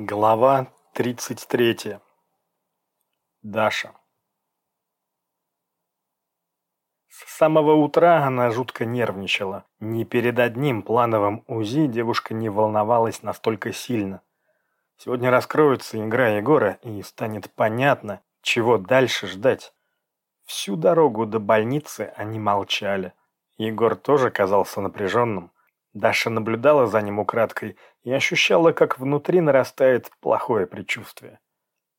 Глава 33. Даша. С самого утра она жутко нервничала. Ни перед одним плановым УЗИ девушка не волновалась настолько сильно. Сегодня раскроется игра Егора, и станет понятно, чего дальше ждать. Всю дорогу до больницы они молчали. Егор тоже казался напряженным. Даша наблюдала за ним украдкой и ощущала, как внутри нарастает плохое предчувствие.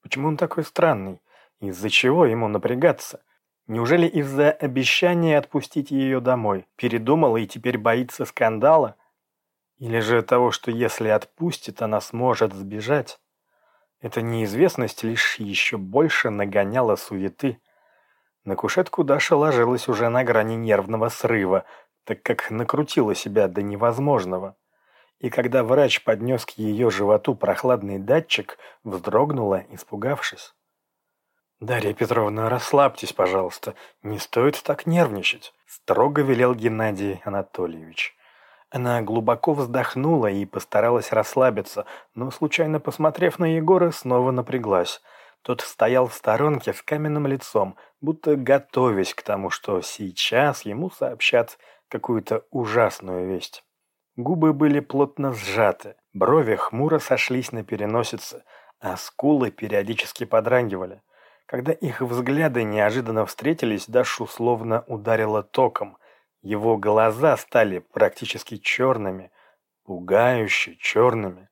Почему он такой странный? Из-за чего ему напрягаться? Неужели из-за обещания отпустить ее домой? Передумала и теперь боится скандала? Или же того, что если отпустит, она сможет сбежать? Эта неизвестность лишь еще больше нагоняла суеты. На кушетку Даша ложилась уже на грани нервного срыва, так как накрутила себя до невозможного. И когда врач поднес к ее животу прохладный датчик, вздрогнула, испугавшись. «Дарья Петровна, расслабьтесь, пожалуйста, не стоит так нервничать», строго велел Геннадий Анатольевич. Она глубоко вздохнула и постаралась расслабиться, но, случайно посмотрев на Егора, снова напряглась. Тот стоял в сторонке с каменным лицом, будто готовясь к тому, что сейчас ему сообщат какую-то ужасную весть. Губы были плотно сжаты, брови хмуро сошлись на переносице, а скулы периодически подрагивали. Когда их взгляды неожиданно встретились, Дашу словно ударило током. Его глаза стали практически черными, пугающе черными.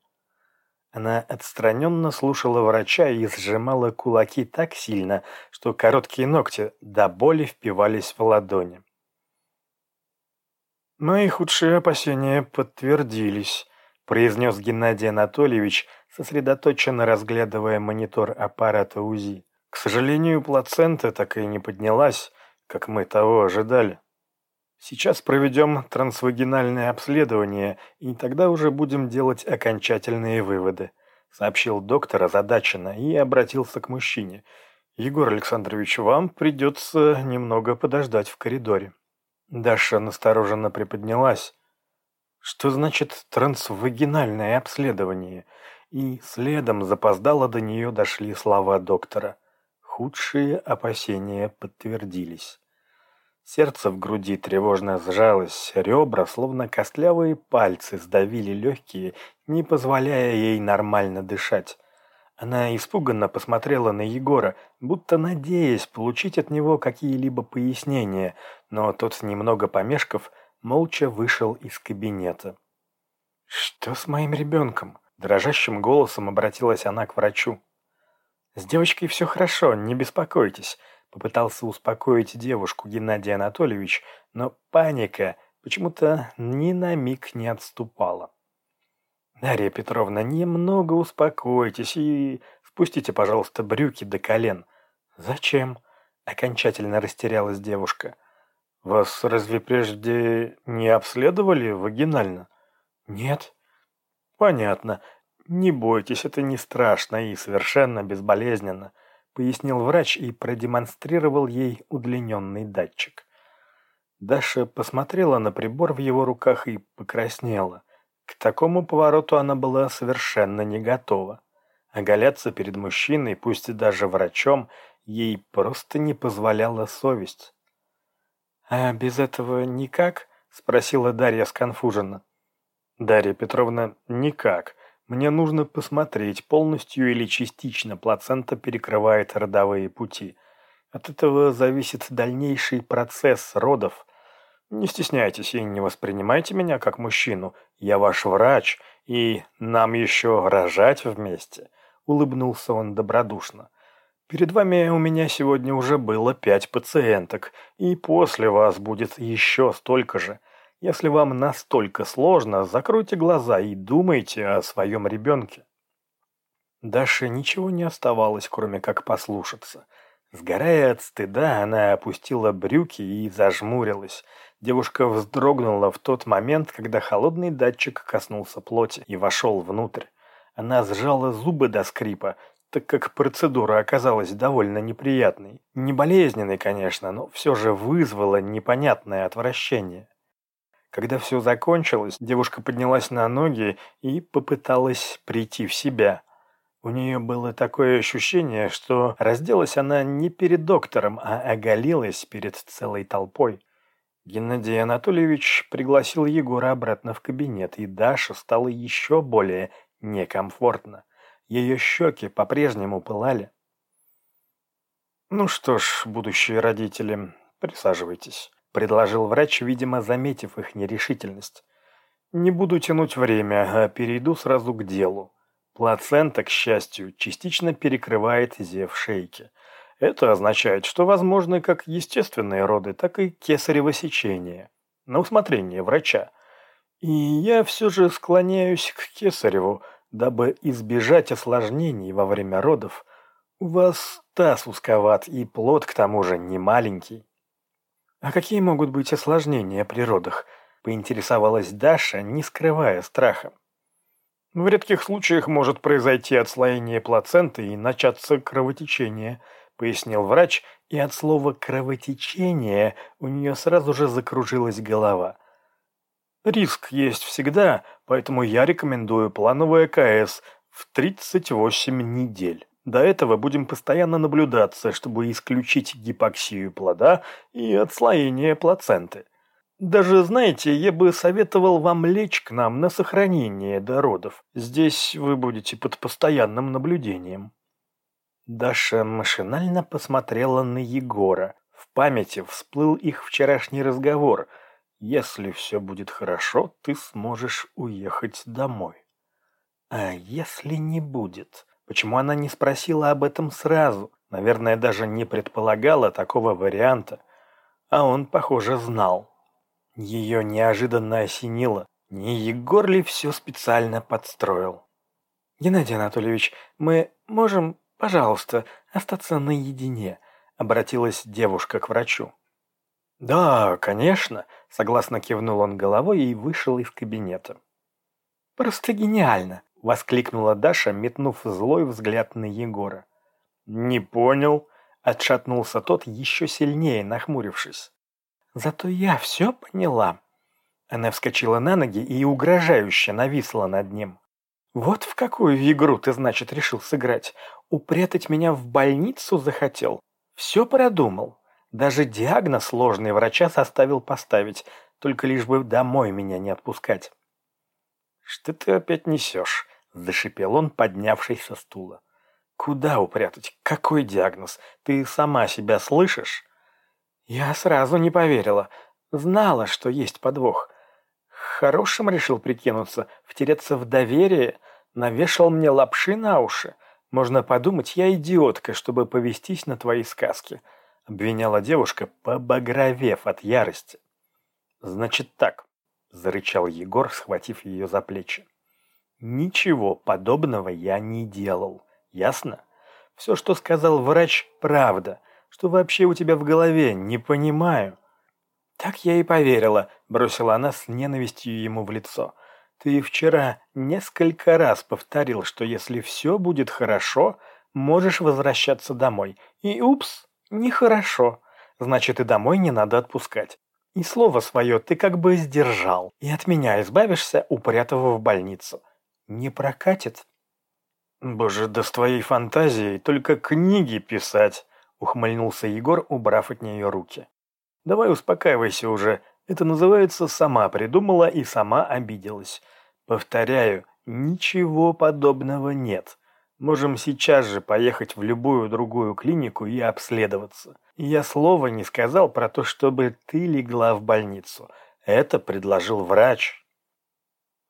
Она отстраненно слушала врача и сжимала кулаки так сильно, что короткие ногти до боли впивались в ладони. «Мои худшие опасения подтвердились», – произнес Геннадий Анатольевич, сосредоточенно разглядывая монитор аппарата УЗИ. «К сожалению, плацента так и не поднялась, как мы того ожидали. Сейчас проведем трансвагинальное обследование, и тогда уже будем делать окончательные выводы», – сообщил доктор озадаченно и обратился к мужчине. «Егор Александрович, вам придется немного подождать в коридоре». Даша настороженно приподнялась. Что значит трансвагинальное обследование? И следом запоздало до нее дошли слова доктора. Худшие опасения подтвердились. Сердце в груди тревожно сжалось, ребра, словно костлявые пальцы, сдавили легкие, не позволяя ей нормально дышать. Она испуганно посмотрела на Егора, будто надеясь получить от него какие-либо пояснения, но тот, немного помешков, молча вышел из кабинета. «Что с моим ребенком?» – дрожащим голосом обратилась она к врачу. «С девочкой все хорошо, не беспокойтесь», – попытался успокоить девушку Геннадий Анатольевич, но паника почему-то ни на миг не отступала. «Дарья Петровна, немного успокойтесь и спустите, пожалуйста, брюки до колен». «Зачем?» – окончательно растерялась девушка. «Вас разве прежде не обследовали вагинально?» «Нет». «Понятно. Не бойтесь, это не страшно и совершенно безболезненно», – пояснил врач и продемонстрировал ей удлиненный датчик. Даша посмотрела на прибор в его руках и покраснела. К такому повороту она была совершенно не готова. Оголяться перед мужчиной, пусть и даже врачом, ей просто не позволяла совесть. «А без этого никак?» – спросила Дарья сконфуженно. «Дарья Петровна, никак. Мне нужно посмотреть, полностью или частично плацента перекрывает родовые пути. От этого зависит дальнейший процесс родов. Не стесняйтесь и не воспринимайте меня как мужчину. Я ваш врач, и нам еще рожать вместе», — улыбнулся он добродушно. «Перед вами у меня сегодня уже было пять пациенток, и после вас будет еще столько же. Если вам настолько сложно, закройте глаза и думайте о своем ребенке». Даше ничего не оставалось, кроме как послушаться. Сгорая от стыда, она опустила брюки и зажмурилась — Девушка вздрогнула в тот момент, когда холодный датчик коснулся плоти и вошел внутрь. Она сжала зубы до скрипа, так как процедура оказалась довольно неприятной. Не болезненной, конечно, но все же вызвала непонятное отвращение. Когда все закончилось, девушка поднялась на ноги и попыталась прийти в себя. У нее было такое ощущение, что разделась она не перед доктором, а оголилась перед целой толпой. Геннадий Анатольевич пригласил Егора обратно в кабинет, и Даша стала еще более некомфортно. Ее щеки по-прежнему пылали. «Ну что ж, будущие родители, присаживайтесь», — предложил врач, видимо, заметив их нерешительность. «Не буду тянуть время, а перейду сразу к делу. Плацента, к счастью, частично перекрывает зев шейки. Это означает, что возможны как естественные роды, так и кесарево сечение. На усмотрение врача. И я все же склоняюсь к кесареву, дабы избежать осложнений во время родов. У вас таз узковат и плод к тому же не маленький. А какие могут быть осложнения при родах? Поинтересовалась Даша, не скрывая страха. В редких случаях может произойти отслоение плаценты и начаться кровотечение – пояснил врач, и от слова «кровотечение» у нее сразу же закружилась голова. Риск есть всегда, поэтому я рекомендую плановое КС в 38 недель. До этого будем постоянно наблюдаться, чтобы исключить гипоксию плода и отслоение плаценты. Даже, знаете, я бы советовал вам лечь к нам на сохранение до родов. Здесь вы будете под постоянным наблюдением. Даша машинально посмотрела на Егора. В памяти всплыл их вчерашний разговор. «Если все будет хорошо, ты сможешь уехать домой». А если не будет? Почему она не спросила об этом сразу? Наверное, даже не предполагала такого варианта. А он, похоже, знал. Ее неожиданно осенило. Не Егор ли все специально подстроил? «Геннадий Анатольевич, мы можем «Пожалуйста, остаться наедине», — обратилась девушка к врачу. «Да, конечно», — согласно кивнул он головой и вышел из кабинета. «Просто гениально!» — воскликнула Даша, метнув злой взгляд на Егора. «Не понял», — отшатнулся тот, еще сильнее нахмурившись. «Зато я все поняла». Она вскочила на ноги и угрожающе нависла над ним. «Вот в какую игру ты, значит, решил сыграть? Упрятать меня в больницу захотел? Все продумал. Даже диагноз сложный врача составил поставить, только лишь бы домой меня не отпускать». «Что ты опять несешь?» – зашипел он, поднявшись со стула. «Куда упрятать? Какой диагноз? Ты сама себя слышишь?» Я сразу не поверила. Знала, что есть подвох. Хорошим решил прикинуться, втереться в доверие, навешал мне лапши на уши. Можно подумать, я идиотка, чтобы повестись на твои сказки», — обвиняла девушка, побагровев от ярости. «Значит так», — зарычал Егор, схватив ее за плечи. «Ничего подобного я не делал. Ясно? Все, что сказал врач, правда. Что вообще у тебя в голове, не понимаю». «Так я и поверила», — бросила она с ненавистью ему в лицо. Ты вчера несколько раз повторил, что если все будет хорошо, можешь возвращаться домой. И упс, нехорошо. Значит, и домой не надо отпускать. И слово свое ты как бы сдержал. И от меня избавишься, упрятав в больницу. Не прокатит? Боже, да с твоей фантазией только книги писать, ухмыльнулся Егор, убрав от нее руки. Давай успокаивайся уже, это называется «сама придумала и сама обиделась». Повторяю, ничего подобного нет. Можем сейчас же поехать в любую другую клинику и обследоваться. Я слова не сказал про то, чтобы ты легла в больницу. Это предложил врач.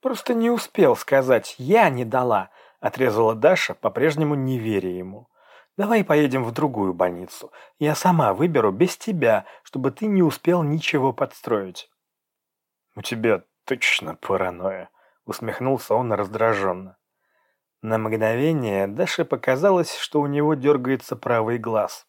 Просто не успел сказать, я не дала, отрезала Даша, по-прежнему не веря ему. Давай поедем в другую больницу. Я сама выберу без тебя, чтобы ты не успел ничего подстроить. У тебя точно паранойя, усмехнулся он раздраженно. На мгновение Даше показалось, что у него дергается правый глаз.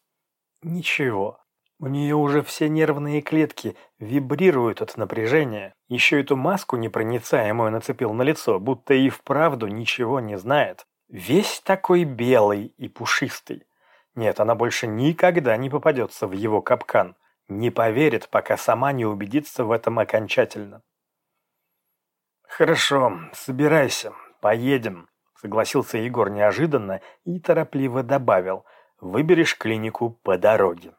Ничего. У нее уже все нервные клетки вибрируют от напряжения. Еще эту маску непроницаемую нацепил на лицо, будто и вправду ничего не знает. Весь такой белый и пушистый. Нет, она больше никогда не попадется в его капкан. Не поверит, пока сама не убедится в этом окончательно. «Хорошо, собирайся, поедем», — согласился Егор неожиданно и торопливо добавил. Выберешь клинику по дороге.